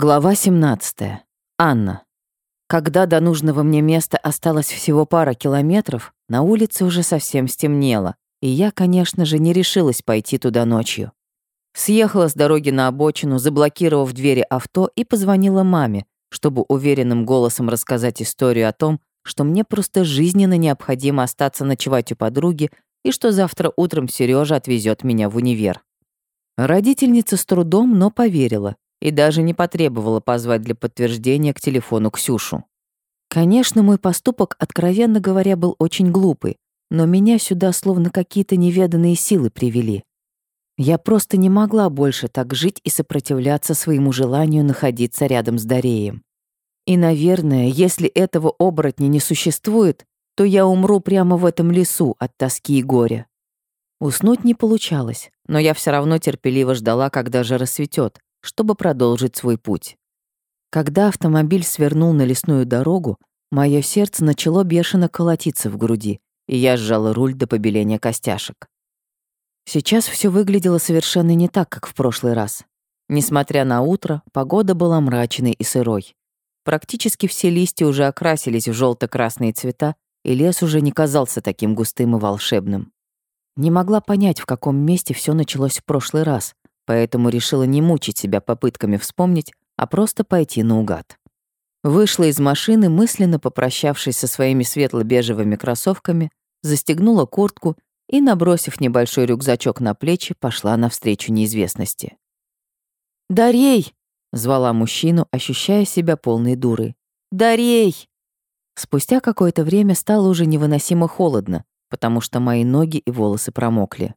Глава 17. Анна. Когда до нужного мне места осталось всего пара километров, на улице уже совсем стемнело, и я, конечно же, не решилась пойти туда ночью. Съехала с дороги на обочину, заблокировав двери авто и позвонила маме, чтобы уверенным голосом рассказать историю о том, что мне просто жизненно необходимо остаться ночевать у подруги и что завтра утром Сережа отвезет меня в универ. Родительница с трудом, но поверила и даже не потребовала позвать для подтверждения к телефону Ксюшу. Конечно, мой поступок, откровенно говоря, был очень глупый, но меня сюда словно какие-то неведанные силы привели. Я просто не могла больше так жить и сопротивляться своему желанию находиться рядом с Дареем. И, наверное, если этого оборотня не существует, то я умру прямо в этом лесу от тоски и горя. Уснуть не получалось, но я все равно терпеливо ждала, когда же рассветет, чтобы продолжить свой путь. Когда автомобиль свернул на лесную дорогу, мое сердце начало бешено колотиться в груди, и я сжала руль до побеления костяшек. Сейчас все выглядело совершенно не так, как в прошлый раз. Несмотря на утро, погода была мрачной и сырой. Практически все листья уже окрасились в желто красные цвета, и лес уже не казался таким густым и волшебным. Не могла понять, в каком месте все началось в прошлый раз, поэтому решила не мучить себя попытками вспомнить, а просто пойти наугад. Вышла из машины, мысленно попрощавшись со своими светло-бежевыми кроссовками, застегнула куртку и, набросив небольшой рюкзачок на плечи, пошла навстречу неизвестности. «Дарей!» — звала мужчину, ощущая себя полной дурой. «Дарей!» Спустя какое-то время стало уже невыносимо холодно, потому что мои ноги и волосы промокли.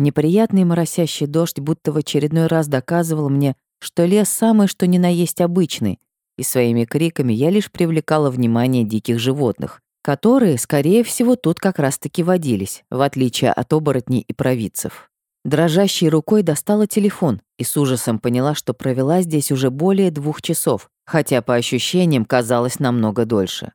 Неприятный моросящий дождь будто в очередной раз доказывал мне, что лес самый что ни на есть обычный, и своими криками я лишь привлекала внимание диких животных, которые, скорее всего, тут как раз-таки водились, в отличие от оборотней и провидцев. Дрожащей рукой достала телефон и с ужасом поняла, что провела здесь уже более двух часов, хотя по ощущениям казалось намного дольше.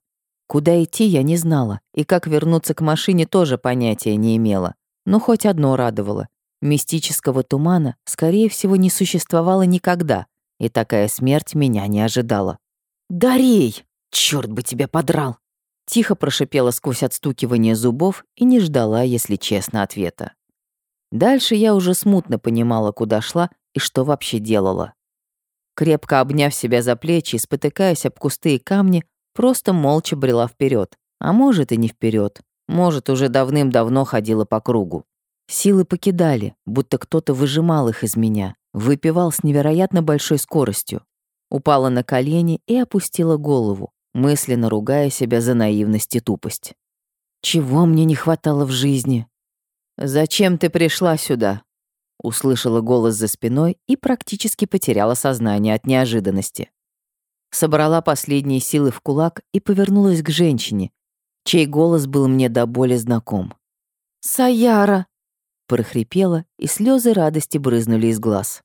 Куда идти я не знала, и как вернуться к машине тоже понятия не имела. Но хоть одно радовало. Мистического тумана, скорее всего, не существовало никогда, и такая смерть меня не ожидала. «Дарей! Чёрт бы тебя подрал!» Тихо прошипела сквозь отстукивание зубов и не ждала, если честно, ответа. Дальше я уже смутно понимала, куда шла и что вообще делала. Крепко обняв себя за плечи и спотыкаясь об кусты и камни, просто молча брела вперед, а может и не вперед, может, уже давным-давно ходила по кругу. Силы покидали, будто кто-то выжимал их из меня, выпивал с невероятно большой скоростью. Упала на колени и опустила голову, мысленно ругая себя за наивность и тупость. Чего мне не хватало в жизни? «Зачем ты пришла сюда?» Услышала голос за спиной и практически потеряла сознание от неожиданности. Собрала последние силы в кулак и повернулась к женщине, чей голос был мне до боли знаком. «Саяра!» прохрипела, и слезы радости брызнули из глаз.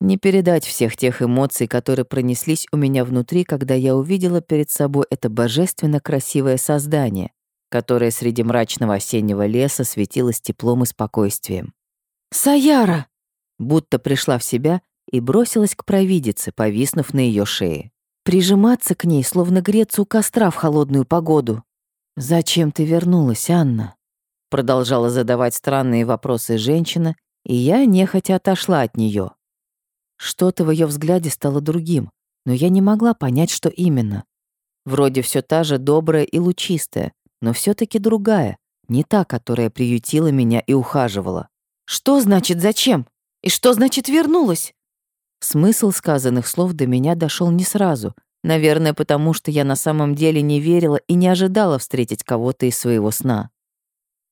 Не передать всех тех эмоций, которые пронеслись у меня внутри, когда я увидела перед собой это божественно красивое создание, которое среди мрачного осеннего леса светилось теплом и спокойствием. «Саяра!» Будто пришла в себя и бросилась к провидице, повиснув на ее шее. Прижиматься к ней, словно греться у костра в холодную погоду. «Зачем ты вернулась, Анна?» Продолжала задавать странные вопросы женщина, и я нехотя отошла от нее. Что-то в ее взгляде стало другим, но я не могла понять, что именно. Вроде все та же добрая и лучистая, но все таки другая, не та, которая приютила меня и ухаживала. «Что значит зачем? И что значит вернулась?» Смысл сказанных слов до меня дошел не сразу, Наверное, потому что я на самом деле не верила и не ожидала встретить кого-то из своего сна.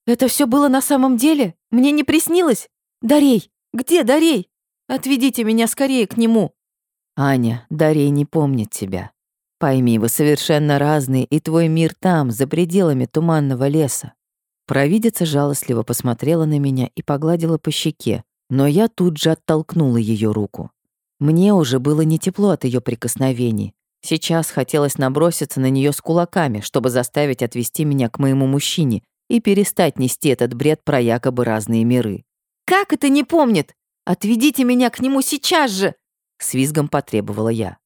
«Это все было на самом деле? Мне не приснилось? Дарей! Где Дарей? Отведите меня скорее к нему!» «Аня, Дарей не помнит тебя. Пойми, вы совершенно разные, и твой мир там, за пределами туманного леса». Провидица жалостливо посмотрела на меня и погладила по щеке, но я тут же оттолкнула ее руку. Мне уже было не тепло от ее прикосновений, Сейчас хотелось наброситься на нее с кулаками, чтобы заставить отвести меня к моему мужчине и перестать нести этот бред про якобы разные миры. «Как это не помнит? Отведите меня к нему сейчас же!» С визгом потребовала я.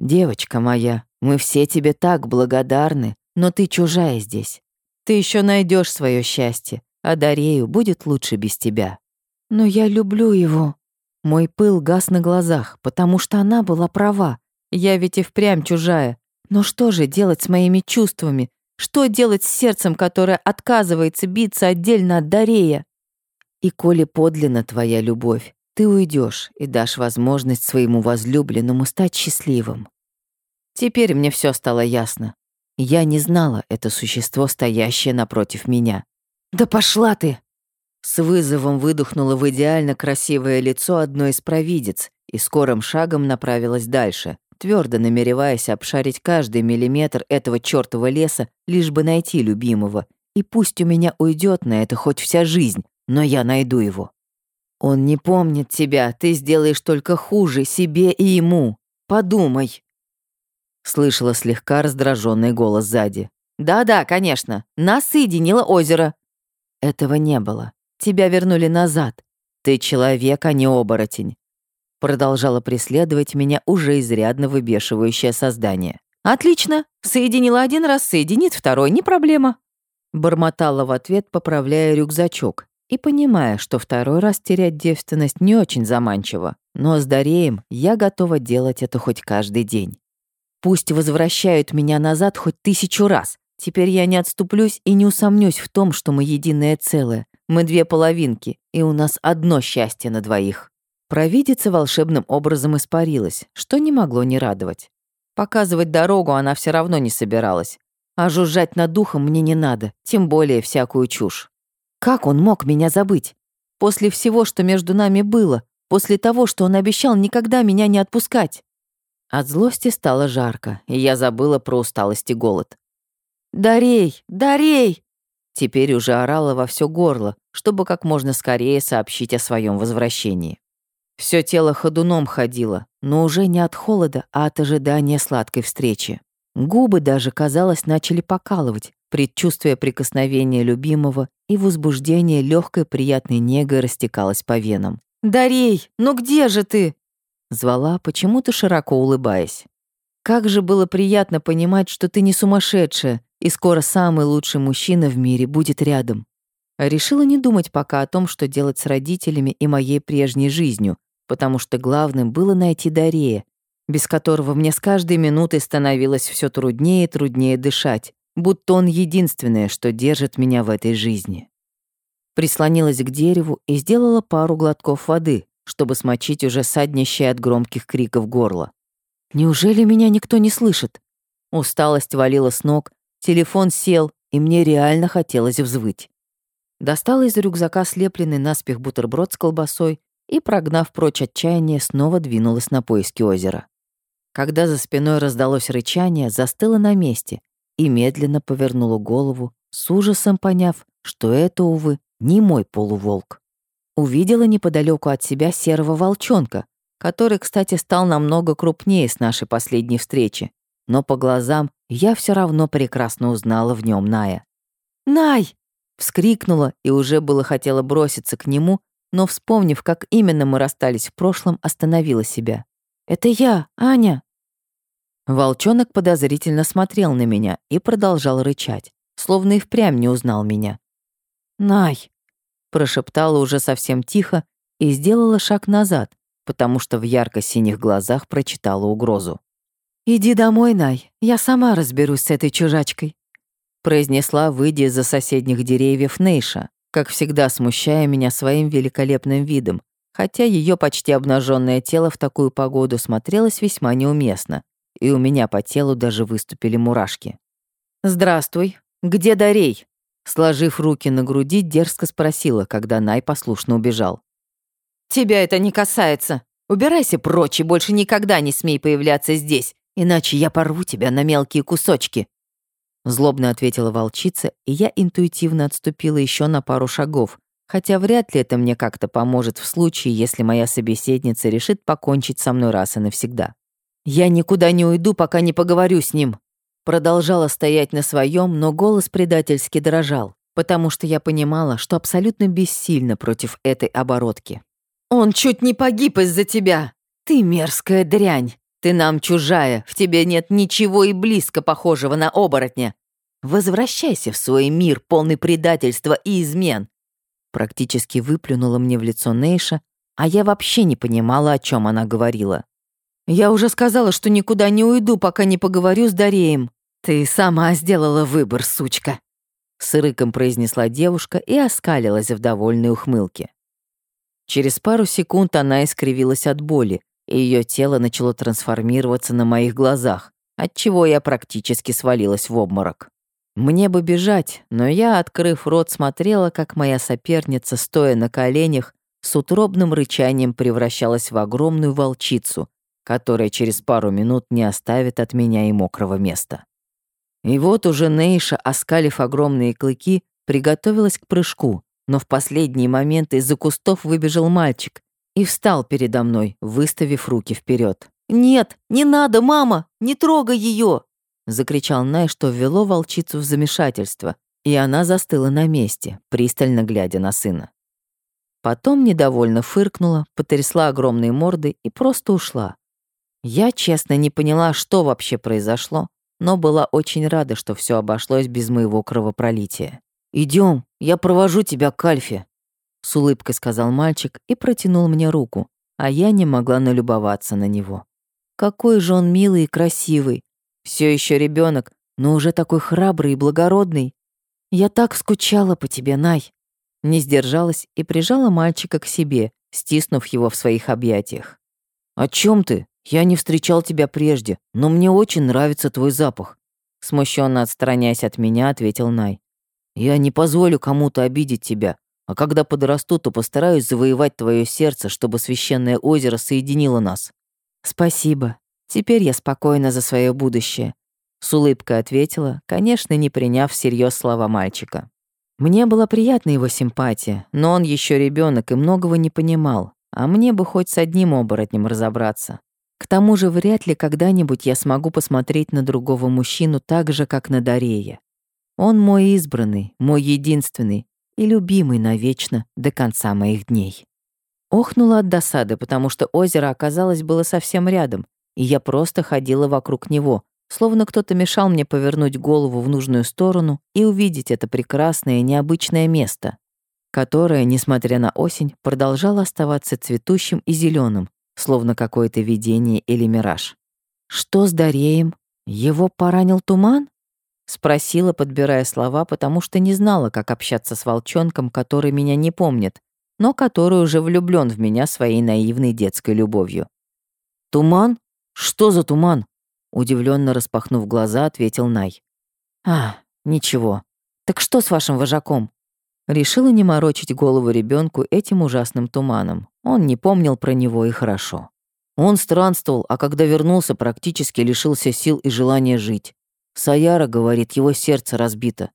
Девочка моя, мы все тебе так благодарны, но ты чужая здесь. Ты еще найдешь свое счастье, а Дарею будет лучше без тебя. Но я люблю его. Мой пыл гас на глазах, потому что она была права. Я ведь и впрямь чужая. Но что же делать с моими чувствами? Что делать с сердцем, которое отказывается биться отдельно от Дарея? И коли подлинна твоя любовь, ты уйдешь и дашь возможность своему возлюбленному стать счастливым. Теперь мне все стало ясно. Я не знала это существо, стоящее напротив меня. «Да пошла ты!» С вызовом выдохнула в идеально красивое лицо одной из провидец и скорым шагом направилась дальше, твердо намереваясь обшарить каждый миллиметр этого чёртова леса, лишь бы найти любимого. И пусть у меня уйдет на это хоть вся жизнь, но я найду его. Он не помнит тебя, ты сделаешь только хуже себе и ему. Подумай. Слышала слегка раздраженный голос сзади. Да-да, конечно, нас соединило озеро. Этого не было. Тебя вернули назад. Ты человек, а не оборотень. Продолжала преследовать меня уже изрядно выбешивающее создание. «Отлично. Соединила один раз, соединит второй, не проблема». Бормотала в ответ, поправляя рюкзачок и понимая, что второй раз терять девственность не очень заманчиво. Но с Дареем я готова делать это хоть каждый день. Пусть возвращают меня назад хоть тысячу раз. Теперь я не отступлюсь и не усомнюсь в том, что мы единое целое. Мы две половинки, и у нас одно счастье на двоих. Провидица волшебным образом испарилась, что не могло не радовать. Показывать дорогу она все равно не собиралась. А жужжать над духом мне не надо, тем более всякую чушь. Как он мог меня забыть? После всего, что между нами было, после того, что он обещал никогда меня не отпускать. От злости стало жарко, и я забыла про усталость и голод. «Дарей! Дарей!» Теперь уже орала во все горло, чтобы как можно скорее сообщить о своем возвращении. Все тело ходуном ходило, но уже не от холода, а от ожидания сладкой встречи. Губы даже, казалось, начали покалывать, предчувствие прикосновения любимого, и возбуждение легкой приятной негой растекалось по венам. «Дарей, ну где же ты?» Звала, почему-то широко улыбаясь. «Как же было приятно понимать, что ты не сумасшедшая, и скоро самый лучший мужчина в мире будет рядом». Решила не думать пока о том, что делать с родителями и моей прежней жизнью, потому что главным было найти Дарея, без которого мне с каждой минутой становилось все труднее и труднее дышать, будто он единственное, что держит меня в этой жизни. Прислонилась к дереву и сделала пару глотков воды, чтобы смочить уже саднищее от громких криков горло. Неужели меня никто не слышит? Усталость валила с ног, телефон сел, и мне реально хотелось взвыть. Достала из рюкзака слепленный наспех бутерброд с колбасой и, прогнав прочь отчаяние, снова двинулась на поиски озера. Когда за спиной раздалось рычание, застыла на месте и медленно повернула голову, с ужасом поняв, что это, увы, не мой полуволк. Увидела неподалеку от себя серого волчонка, который, кстати, стал намного крупнее с нашей последней встречи, но по глазам я все равно прекрасно узнала в нем Ная. «Най!» — вскрикнула и уже было хотела броситься к нему, но, вспомнив, как именно мы расстались в прошлом, остановила себя. «Это я, Аня!» Волчонок подозрительно смотрел на меня и продолжал рычать, словно и впрямь не узнал меня. «Най!» — прошептала уже совсем тихо и сделала шаг назад, потому что в ярко-синих глазах прочитала угрозу. «Иди домой, Най, я сама разберусь с этой чужачкой», произнесла, выйдя из-за соседних деревьев Нейша, как всегда смущая меня своим великолепным видом, хотя ее почти обнаженное тело в такую погоду смотрелось весьма неуместно, и у меня по телу даже выступили мурашки. «Здравствуй. Где Дарей?» Сложив руки на груди, дерзко спросила, когда Най послушно убежал. «Тебя это не касается. Убирайся прочь и больше никогда не смей появляться здесь, иначе я порву тебя на мелкие кусочки», Злобно ответила волчица, и я интуитивно отступила еще на пару шагов, хотя вряд ли это мне как-то поможет в случае, если моя собеседница решит покончить со мной раз и навсегда. «Я никуда не уйду, пока не поговорю с ним», Продолжала стоять на своем, но голос предательски дрожал, потому что я понимала, что абсолютно бессильна против этой оборотки. «Он чуть не погиб из-за тебя! Ты мерзкая дрянь!» Ты нам чужая, в тебе нет ничего и близко похожего на оборотня. Возвращайся в свой мир, полный предательства и измен. Практически выплюнула мне в лицо Нейша, а я вообще не понимала, о чем она говорила. Я уже сказала, что никуда не уйду, пока не поговорю с Дареем. Ты сама сделала выбор, сучка. С рыком произнесла девушка и оскалилась в довольной ухмылке. Через пару секунд она искривилась от боли, и ее тело начало трансформироваться на моих глазах, отчего я практически свалилась в обморок. Мне бы бежать, но я, открыв рот, смотрела, как моя соперница, стоя на коленях, с утробным рычанием превращалась в огромную волчицу, которая через пару минут не оставит от меня и мокрого места. И вот уже Нейша, оскалив огромные клыки, приготовилась к прыжку, но в последний момент из-за кустов выбежал мальчик и встал передо мной, выставив руки вперед. «Нет, не надо, мама! Не трогай ее!» закричал Най, что ввело волчицу в замешательство, и она застыла на месте, пристально глядя на сына. Потом недовольно фыркнула, потрясла огромной мордой и просто ушла. Я, честно, не поняла, что вообще произошло, но была очень рада, что все обошлось без моего кровопролития. Идем, я провожу тебя к Альфе», — с улыбкой сказал мальчик и протянул мне руку, а я не могла налюбоваться на него. Какой же он милый и красивый, все еще ребенок, но уже такой храбрый и благородный. Я так скучала по тебе, Най. Не сдержалась и прижала мальчика к себе, стиснув его в своих объятиях. «О чем ты? Я не встречал тебя прежде, но мне очень нравится твой запах». Смущенно отстраняясь от меня, ответил Най. «Я не позволю кому-то обидеть тебя, а когда подрасту, то постараюсь завоевать твое сердце, чтобы священное озеро соединило нас». «Спасибо. Теперь я спокойна за свое будущее. С улыбкой ответила, конечно, не приняв всерьез слова мальчика. Мне была приятна его симпатия, но он еще ребенок и многого не понимал, а мне бы хоть с одним оборотнем разобраться. К тому же вряд ли когда-нибудь я смогу посмотреть на другого мужчину так же, как на Дарея. Он мой избранный, мой единственный и любимый навечно до конца моих дней. Охнула от досады, потому что озеро оказалось было совсем рядом, и я просто ходила вокруг него, словно кто-то мешал мне повернуть голову в нужную сторону и увидеть это прекрасное необычное место, которое, несмотря на осень, продолжало оставаться цветущим и зеленым, словно какое-то видение или мираж. «Что с Дареем? Его поранил туман?» Спросила, подбирая слова, потому что не знала, как общаться с волчонком, который меня не помнит, но который уже влюблен в меня своей наивной детской любовью. «Туман? «Что за туман?» Удивленно распахнув глаза, ответил Най. «А, ничего. Так что с вашим вожаком?» Решила не морочить голову ребенку этим ужасным туманом. Он не помнил про него и хорошо. Он странствовал, а когда вернулся, практически лишился сил и желания жить. Саяра, говорит, его сердце разбито.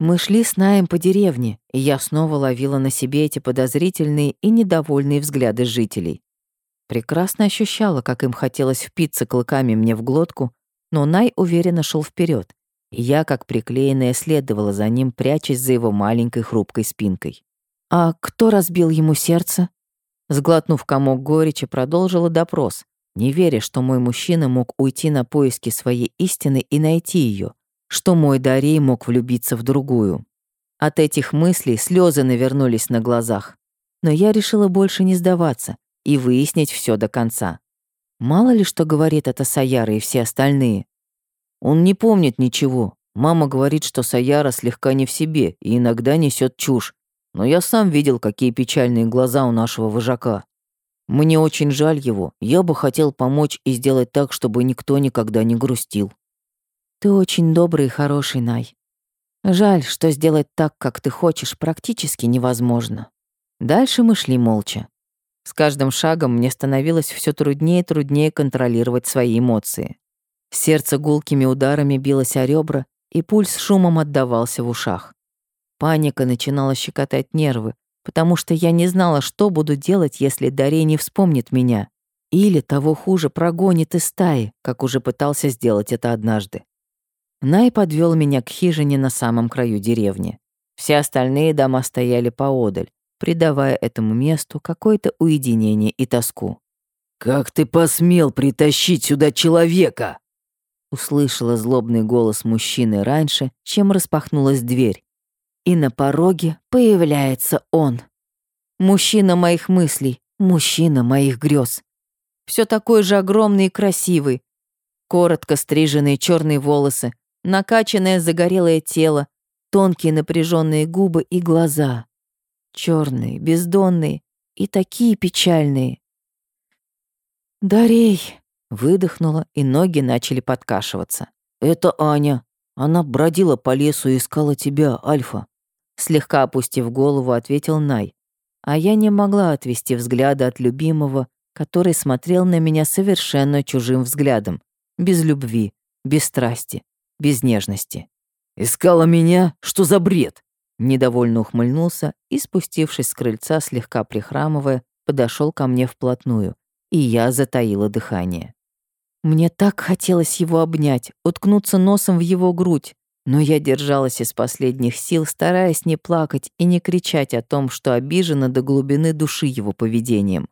Мы шли с Наем по деревне, и я снова ловила на себе эти подозрительные и недовольные взгляды жителей. Прекрасно ощущала, как им хотелось впиться клыками мне в глотку, но Най уверенно шел вперед, и я, как приклеенная, следовала за ним, прячась за его маленькой хрупкой спинкой. «А кто разбил ему сердце?» Сглотнув комок горечи, продолжила допрос, не веря, что мой мужчина мог уйти на поиски своей истины и найти ее, что мой Дарей мог влюбиться в другую. От этих мыслей слезы навернулись на глазах. Но я решила больше не сдаваться и выяснить все до конца. Мало ли что говорит эта Саяра и все остальные. Он не помнит ничего. Мама говорит, что Саяра слегка не в себе и иногда несет чушь. Но я сам видел, какие печальные глаза у нашего вожака. Мне очень жаль его. Я бы хотел помочь и сделать так, чтобы никто никогда не грустил. Ты очень добрый и хороший, Най. Жаль, что сделать так, как ты хочешь, практически невозможно. Дальше мы шли молча. С каждым шагом мне становилось все труднее и труднее контролировать свои эмоции. Сердце гулкими ударами билось о ребра, и пульс шумом отдавался в ушах. Паника начинала щекотать нервы, потому что я не знала, что буду делать, если Дарей не вспомнит меня. Или, того хуже, прогонит из стаи, как уже пытался сделать это однажды. Най подвел меня к хижине на самом краю деревни. Все остальные дома стояли поодаль, придавая этому месту какое-то уединение и тоску. Как ты посмел притащить сюда человека?» Услышала злобный голос мужчины раньше, чем распахнулась дверь. И на пороге появляется он. Мужчина моих мыслей, мужчина моих грез. Все такой же огромный и красивый. Коротко стриженные черные волосы, накачанное загорелое тело, тонкие напряженные губы и глаза. Черные, бездонные и такие печальные. «Дарей!» — выдохнула, и ноги начали подкашиваться. «Это Аня. Она бродила по лесу и искала тебя, Альфа». Слегка опустив голову, ответил Най. А я не могла отвести взгляда от любимого, который смотрел на меня совершенно чужим взглядом, без любви, без страсти, без нежности. «Искала меня? Что за бред?» Недовольно ухмыльнулся и, спустившись с крыльца, слегка прихрамывая, подошел ко мне вплотную, и я затаила дыхание. Мне так хотелось его обнять, уткнуться носом в его грудь, но я держалась из последних сил, стараясь не плакать и не кричать о том, что обижена до глубины души его поведением.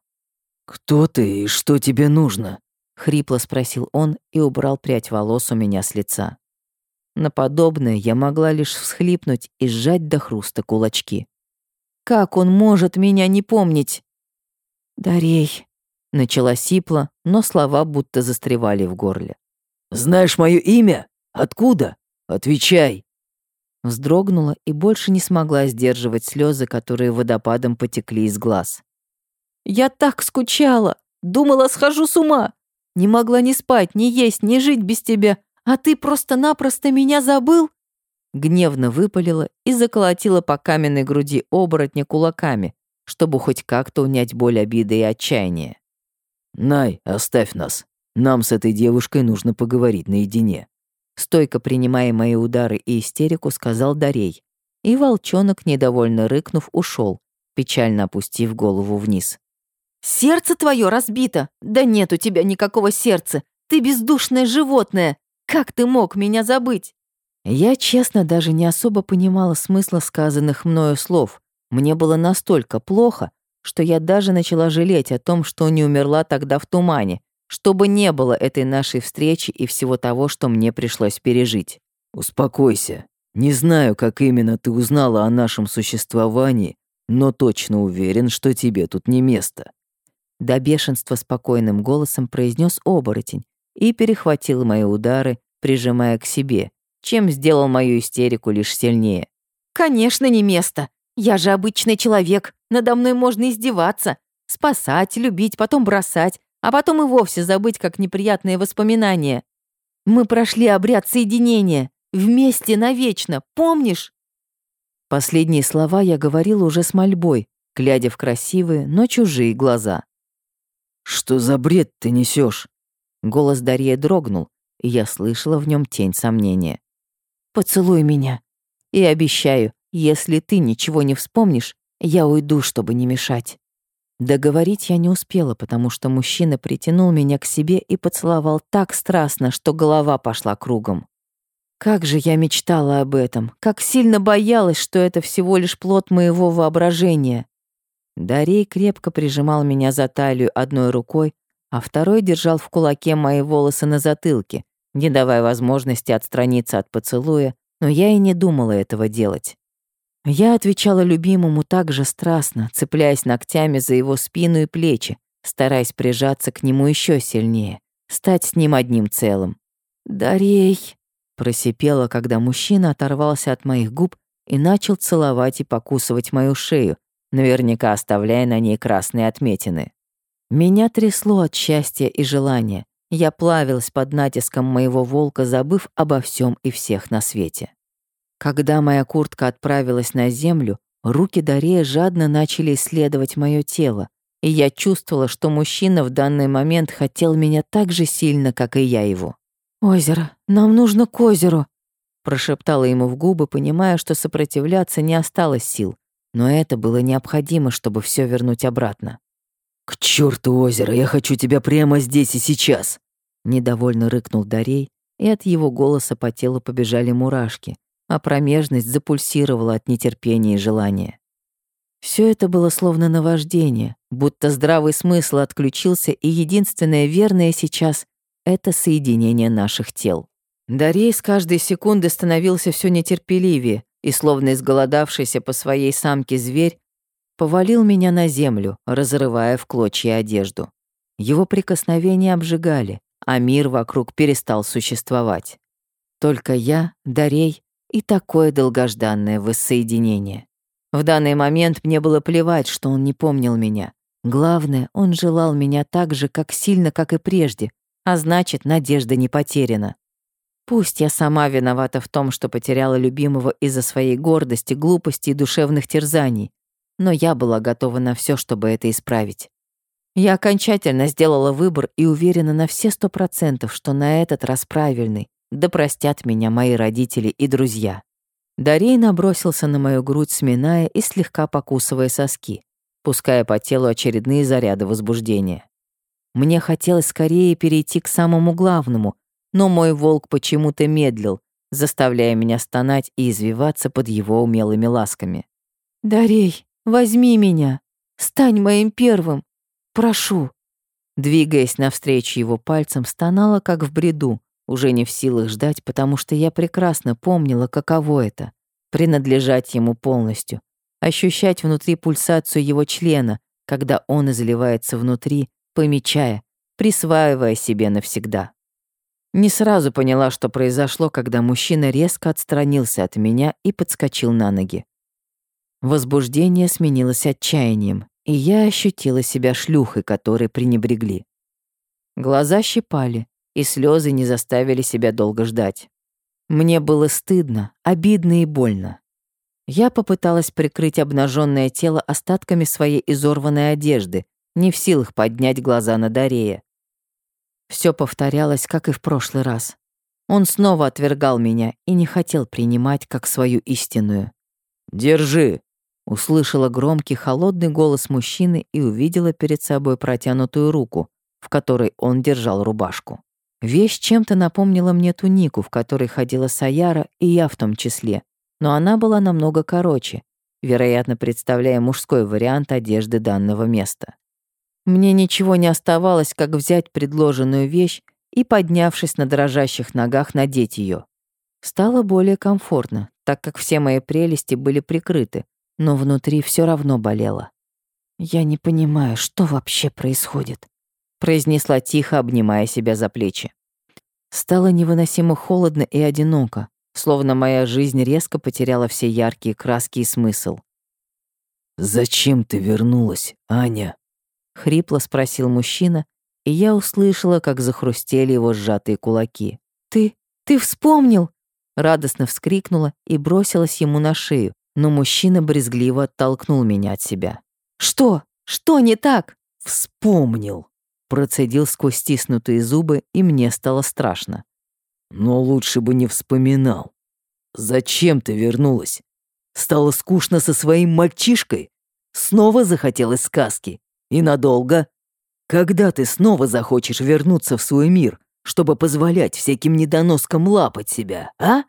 «Кто ты и что тебе нужно?» — хрипло спросил он и убрал прядь волос у меня с лица. На подобное я могла лишь всхлипнуть и сжать до хруста кулачки. «Как он может меня не помнить?» «Дарей», — начала сипла, но слова будто застревали в горле. «Знаешь мое имя? Откуда? Отвечай!» Вздрогнула и больше не смогла сдерживать слезы, которые водопадом потекли из глаз. «Я так скучала! Думала, схожу с ума! Не могла ни спать, ни есть, ни жить без тебя, а ты просто-напросто меня забыл?» Гневно выпалила и заколотила по каменной груди оборотня кулаками, чтобы хоть как-то унять боль обиды и отчаяния. «Най, оставь нас. Нам с этой девушкой нужно поговорить наедине». Стойко принимая мои удары и истерику, сказал Дарей. И волчонок, недовольно рыкнув, ушел, печально опустив голову вниз. «Сердце твое разбито! Да нет у тебя никакого сердца! Ты бездушное животное! Как ты мог меня забыть?» Я, честно, даже не особо понимала смысла сказанных мною слов. Мне было настолько плохо, что я даже начала жалеть о том, что не умерла тогда в тумане, чтобы не было этой нашей встречи и всего того, что мне пришлось пережить. «Успокойся. Не знаю, как именно ты узнала о нашем существовании, но точно уверен, что тебе тут не место. До бешенства спокойным голосом произнес оборотень и перехватил мои удары, прижимая к себе, чем сделал мою истерику лишь сильнее. «Конечно, не место. Я же обычный человек. Надо мной можно издеваться, спасать, любить, потом бросать, а потом и вовсе забыть, как неприятные воспоминания. Мы прошли обряд соединения. Вместе навечно, помнишь?» Последние слова я говорила уже с мольбой, глядя в красивые, но чужие глаза. «Что за бред ты несешь? Голос Дарьи дрогнул, и я слышала в нем тень сомнения. «Поцелуй меня. И обещаю, если ты ничего не вспомнишь, я уйду, чтобы не мешать». Договорить я не успела, потому что мужчина притянул меня к себе и поцеловал так страстно, что голова пошла кругом. Как же я мечтала об этом, как сильно боялась, что это всего лишь плод моего воображения. Дарей крепко прижимал меня за талию одной рукой, а второй держал в кулаке мои волосы на затылке, не давая возможности отстраниться от поцелуя, но я и не думала этого делать. Я отвечала любимому так же страстно, цепляясь ногтями за его спину и плечи, стараясь прижаться к нему еще сильнее, стать с ним одним целым. «Дарей!» — просипела, когда мужчина оторвался от моих губ и начал целовать и покусывать мою шею, наверняка оставляя на ней красные отметины. Меня трясло от счастья и желания. Я плавилась под натиском моего волка, забыв обо всем и всех на свете. Когда моя куртка отправилась на землю, руки Дарея жадно начали исследовать мое тело, и я чувствовала, что мужчина в данный момент хотел меня так же сильно, как и я его. «Озеро, нам нужно к озеру», прошептала ему в губы, понимая, что сопротивляться не осталось сил но это было необходимо, чтобы все вернуть обратно. «К черту озеро, я хочу тебя прямо здесь и сейчас!» Недовольно рыкнул Дарей, и от его голоса по телу побежали мурашки, а промежность запульсировала от нетерпения и желания. Все это было словно наваждение, будто здравый смысл отключился, и единственное верное сейчас — это соединение наших тел. Дарей с каждой секунды становился все нетерпеливее, и, словно изголодавшийся по своей самке зверь, повалил меня на землю, разрывая в клочья одежду. Его прикосновения обжигали, а мир вокруг перестал существовать. Только я, Дарей и такое долгожданное воссоединение. В данный момент мне было плевать, что он не помнил меня. Главное, он желал меня так же, как сильно, как и прежде, а значит, надежда не потеряна. Пусть я сама виновата в том, что потеряла любимого из-за своей гордости, глупости и душевных терзаний, но я была готова на все, чтобы это исправить. Я окончательно сделала выбор и уверена на все сто процентов, что на этот раз правильный, да простят меня мои родители и друзья. Дарей набросился на мою грудь, сминая и слегка покусывая соски, пуская по телу очередные заряды возбуждения. Мне хотелось скорее перейти к самому главному, но мой волк почему-то медлил, заставляя меня стонать и извиваться под его умелыми ласками. «Дарей, возьми меня! Стань моим первым! Прошу!» Двигаясь навстречу его пальцем, стонала, как в бреду, уже не в силах ждать, потому что я прекрасно помнила, каково это — принадлежать ему полностью, ощущать внутри пульсацию его члена, когда он изливается внутри, помечая, присваивая себе навсегда. Не сразу поняла, что произошло, когда мужчина резко отстранился от меня и подскочил на ноги. Возбуждение сменилось отчаянием, и я ощутила себя шлюхой, которой пренебрегли. Глаза щипали, и слезы не заставили себя долго ждать. Мне было стыдно, обидно и больно. Я попыталась прикрыть обнаженное тело остатками своей изорванной одежды, не в силах поднять глаза на Дарея. Все повторялось, как и в прошлый раз. Он снова отвергал меня и не хотел принимать как свою истинную. «Держи!» Услышала громкий, холодный голос мужчины и увидела перед собой протянутую руку, в которой он держал рубашку. Вещь чем-то напомнила мне тунику, в которой ходила Саяра, и я в том числе, но она была намного короче, вероятно, представляя мужской вариант одежды данного места. Мне ничего не оставалось, как взять предложенную вещь и, поднявшись на дрожащих ногах, надеть ее. Стало более комфортно, так как все мои прелести были прикрыты, но внутри все равно болело. «Я не понимаю, что вообще происходит», произнесла тихо, обнимая себя за плечи. Стало невыносимо холодно и одиноко, словно моя жизнь резко потеряла все яркие краски и смысл. «Зачем ты вернулась, Аня?» — хрипло спросил мужчина, и я услышала, как захрустели его сжатые кулаки. «Ты... ты вспомнил!» Радостно вскрикнула и бросилась ему на шею, но мужчина брезгливо оттолкнул меня от себя. «Что? Что не так?» «Вспомнил!» Процедил сквозь стиснутые зубы, и мне стало страшно. «Но лучше бы не вспоминал. Зачем ты вернулась? Стало скучно со своим мальчишкой? Снова захотелось сказки? И надолго? Когда ты снова захочешь вернуться в свой мир, чтобы позволять всяким недоноскам лапать себя, а?»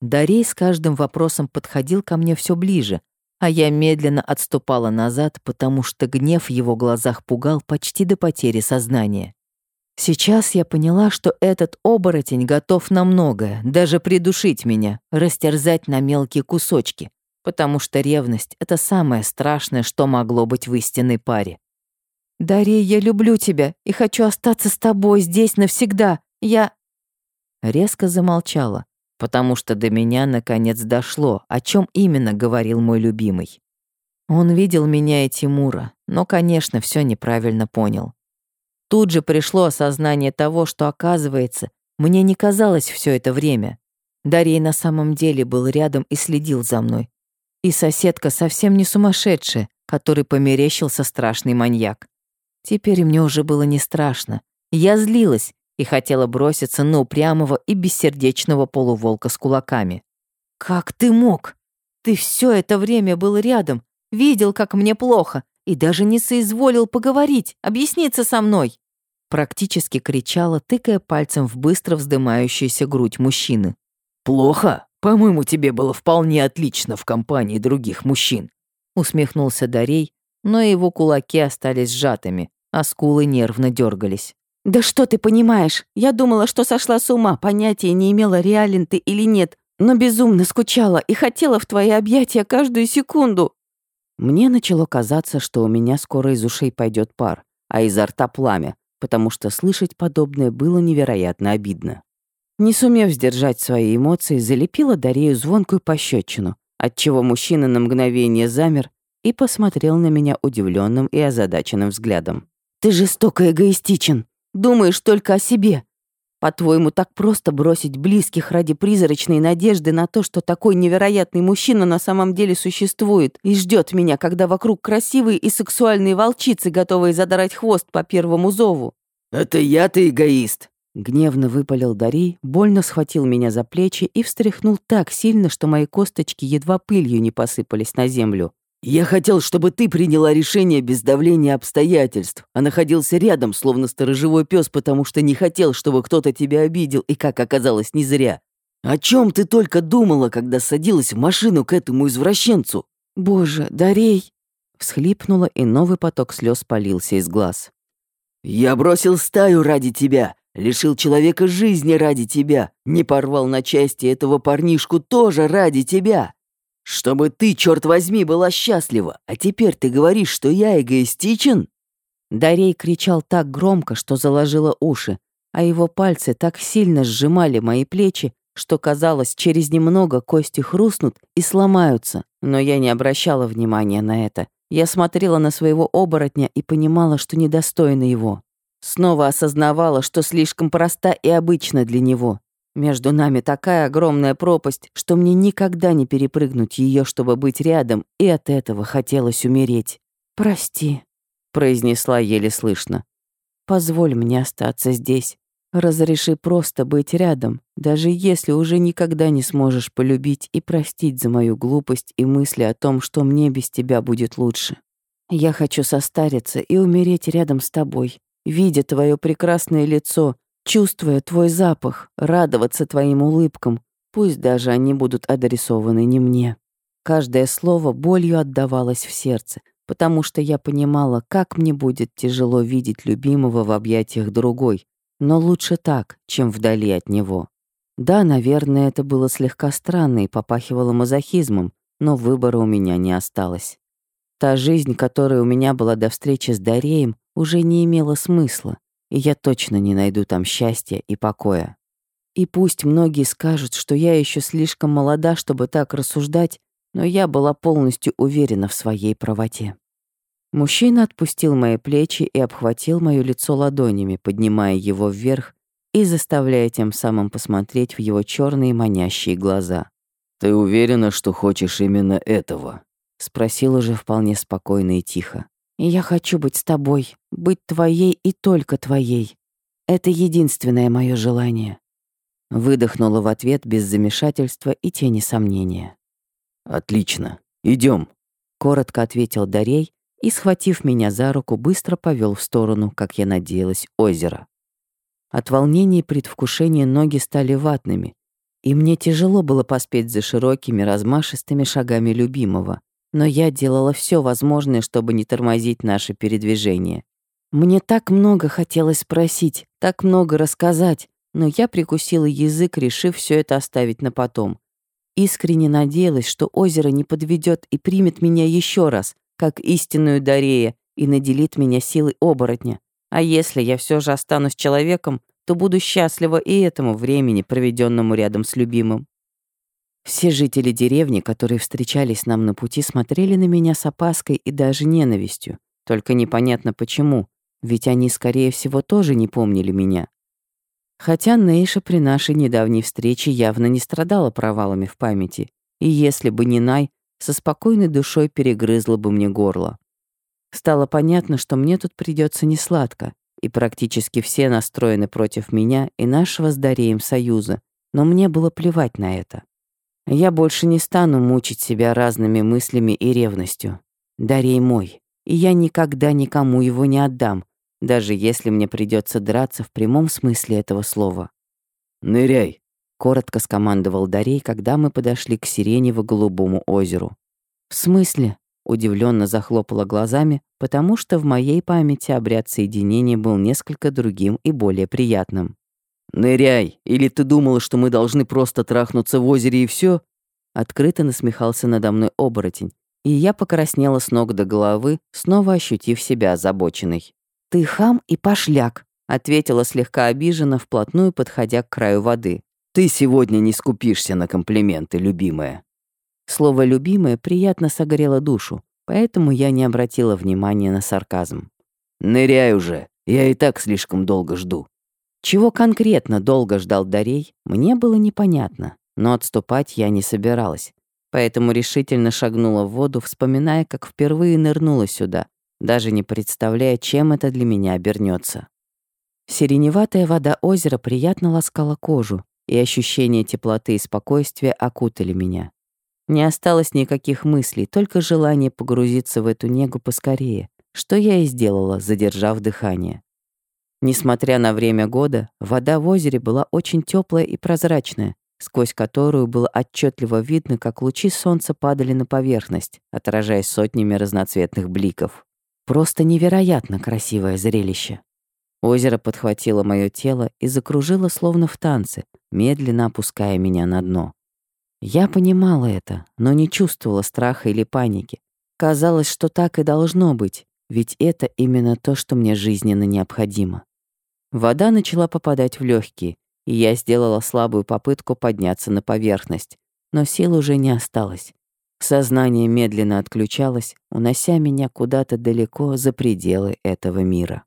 Дарей с каждым вопросом подходил ко мне все ближе, а я медленно отступала назад, потому что гнев в его глазах пугал почти до потери сознания. Сейчас я поняла, что этот оборотень готов на многое, даже придушить меня, растерзать на мелкие кусочки, потому что ревность — это самое страшное, что могло быть в истинной паре. «Дарья, я люблю тебя и хочу остаться с тобой здесь навсегда. Я...» Резко замолчала, потому что до меня наконец дошло, о чем именно говорил мой любимый. Он видел меня и Тимура, но, конечно, все неправильно понял. Тут же пришло осознание того, что, оказывается, мне не казалось все это время. Дарья на самом деле был рядом и следил за мной. И соседка совсем не сумасшедшая, который померещился страшный маньяк. Теперь мне уже было не страшно. Я злилась и хотела броситься на упрямого и бессердечного полуволка с кулаками. «Как ты мог? Ты все это время был рядом, видел, как мне плохо, и даже не соизволил поговорить, объясниться со мной!» Практически кричала, тыкая пальцем в быстро вздымающуюся грудь мужчины. «Плохо? По-моему, тебе было вполне отлично в компании других мужчин. усмехнулся Дарей, но его кулаки остались сжатыми, а скулы нервно дергались. «Да что ты понимаешь? Я думала, что сошла с ума, понятия не имела, реален ты или нет, но безумно скучала и хотела в твои объятия каждую секунду». Мне начало казаться, что у меня скоро из ушей пойдет пар, а изо рта пламя, потому что слышать подобное было невероятно обидно. Не сумев сдержать свои эмоции, залепила Дарею звонкую пощечину, отчего мужчина на мгновение замер и посмотрел на меня удивленным и озадаченным взглядом. «Ты жестоко эгоистичен. Думаешь только о себе. По-твоему, так просто бросить близких ради призрачной надежды на то, что такой невероятный мужчина на самом деле существует и ждет меня, когда вокруг красивые и сексуальные волчицы, готовые задрать хвост по первому зову? Это я-то эгоист. Гневно выпалил Дарий, больно схватил меня за плечи и встряхнул так сильно, что мои косточки едва пылью не посыпались на землю. Я хотел, чтобы ты приняла решение без давления обстоятельств, а находился рядом, словно сторожевой пес, потому что не хотел, чтобы кто-то тебя обидел, и, как оказалось, не зря. О чем ты только думала, когда садилась в машину к этому извращенцу? Боже, Дарей! Всхлипнула, и новый поток слез полился из глаз. Я бросил стаю ради тебя, лишил человека жизни ради тебя, не порвал на части этого парнишку тоже ради тебя. Чтобы ты, черт возьми, была счастлива, а теперь ты говоришь, что я эгоистичен?» Дарей кричал так громко, что заложило уши, а его пальцы так сильно сжимали мои плечи, что казалось, через немного кости хрустнут и сломаются. Но я не обращала внимания на это. Я смотрела на своего оборотня и понимала, что недостойна его. Снова осознавала, что слишком проста и обычна для него. Между нами такая огромная пропасть, что мне никогда не перепрыгнуть ее, чтобы быть рядом, и от этого хотелось умереть. «Прости», — произнесла еле слышно. «Позволь мне остаться здесь. Разреши просто быть рядом, даже если уже никогда не сможешь полюбить и простить за мою глупость и мысли о том, что мне без тебя будет лучше. Я хочу состариться и умереть рядом с тобой, видя твое прекрасное лицо, чувствуя твой запах, радоваться твоим улыбкам, пусть даже они будут адресованы не мне. Каждое слово болью отдавалось в сердце, потому что я понимала, как мне будет тяжело видеть любимого в объятиях другой, но лучше так, чем вдали от него. Да, наверное, это было слегка странно и попахивало мазохизмом, но выбора у меня не осталось. Та жизнь, которая у меня была до встречи с Дареем, уже не имела смысла и я точно не найду там счастья и покоя. И пусть многие скажут, что я еще слишком молода, чтобы так рассуждать, но я была полностью уверена в своей правоте. Мужчина отпустил мои плечи и обхватил моё лицо ладонями, поднимая его вверх и заставляя тем самым посмотреть в его черные манящие глаза. «Ты уверена, что хочешь именно этого?» — спросил уже вполне спокойно и тихо. И я хочу быть с тобой, быть твоей и только твоей. Это единственное мое желание». Выдохнула в ответ без замешательства и тени сомнения. «Отлично. идем, коротко ответил Дарей и, схватив меня за руку, быстро повел в сторону, как я надеялась, озера. От волнения и предвкушения ноги стали ватными, и мне тяжело было поспеть за широкими размашистыми шагами любимого, но я делала все возможное, чтобы не тормозить наше передвижение. Мне так много хотелось спросить, так много рассказать, но я прикусила язык, решив все это оставить на потом. Искренне надеялась, что озеро не подведет и примет меня еще раз, как истинную Дарея, и наделит меня силой оборотня. А если я все же останусь человеком, то буду счастлива и этому времени, проведенному рядом с любимым. Все жители деревни, которые встречались нам на пути, смотрели на меня с опаской и даже ненавистью. Только непонятно почему, ведь они, скорее всего, тоже не помнили меня. Хотя Нейша при нашей недавней встрече явно не страдала провалами в памяти, и если бы не Най, со спокойной душой перегрызла бы мне горло. Стало понятно, что мне тут придется несладко, и практически все настроены против меня и нашего с Дареем союза, но мне было плевать на это. Я больше не стану мучить себя разными мыслями и ревностью. Дарей мой, и я никогда никому его не отдам, даже если мне придется драться в прямом смысле этого слова. «Ныряй!» — коротко скомандовал Дарей, когда мы подошли к сиренево-голубому озеру. «В смысле?» Удивленно захлопала глазами, потому что в моей памяти обряд соединения был несколько другим и более приятным. «Ныряй! Или ты думала, что мы должны просто трахнуться в озере и все? Открыто насмехался надо мной оборотень, и я покраснела с ног до головы, снова ощутив себя озабоченной. «Ты хам и пошляк», — ответила слегка обиженно, вплотную подходя к краю воды. «Ты сегодня не скупишься на комплименты, любимая». Слово «любимая» приятно согрело душу, поэтому я не обратила внимания на сарказм. «Ныряй уже, я и так слишком долго жду». Чего конкретно долго ждал Дарей, мне было непонятно, но отступать я не собиралась, поэтому решительно шагнула в воду, вспоминая, как впервые нырнула сюда, даже не представляя, чем это для меня обернется. Сиреневатая вода озера приятно ласкала кожу, и ощущение теплоты и спокойствия окутали меня. Не осталось никаких мыслей, только желание погрузиться в эту негу поскорее, что я и сделала, задержав дыхание. Несмотря на время года, вода в озере была очень теплая и прозрачная, сквозь которую было отчетливо видно, как лучи солнца падали на поверхность, отражаясь сотнями разноцветных бликов. Просто невероятно красивое зрелище. Озеро подхватило мое тело и закружило словно в танце, медленно опуская меня на дно. Я понимала это, но не чувствовала страха или паники. Казалось, что так и должно быть, ведь это именно то, что мне жизненно необходимо. Вода начала попадать в легкие, и я сделала слабую попытку подняться на поверхность, но сил уже не осталось. Сознание медленно отключалось, унося меня куда-то далеко за пределы этого мира.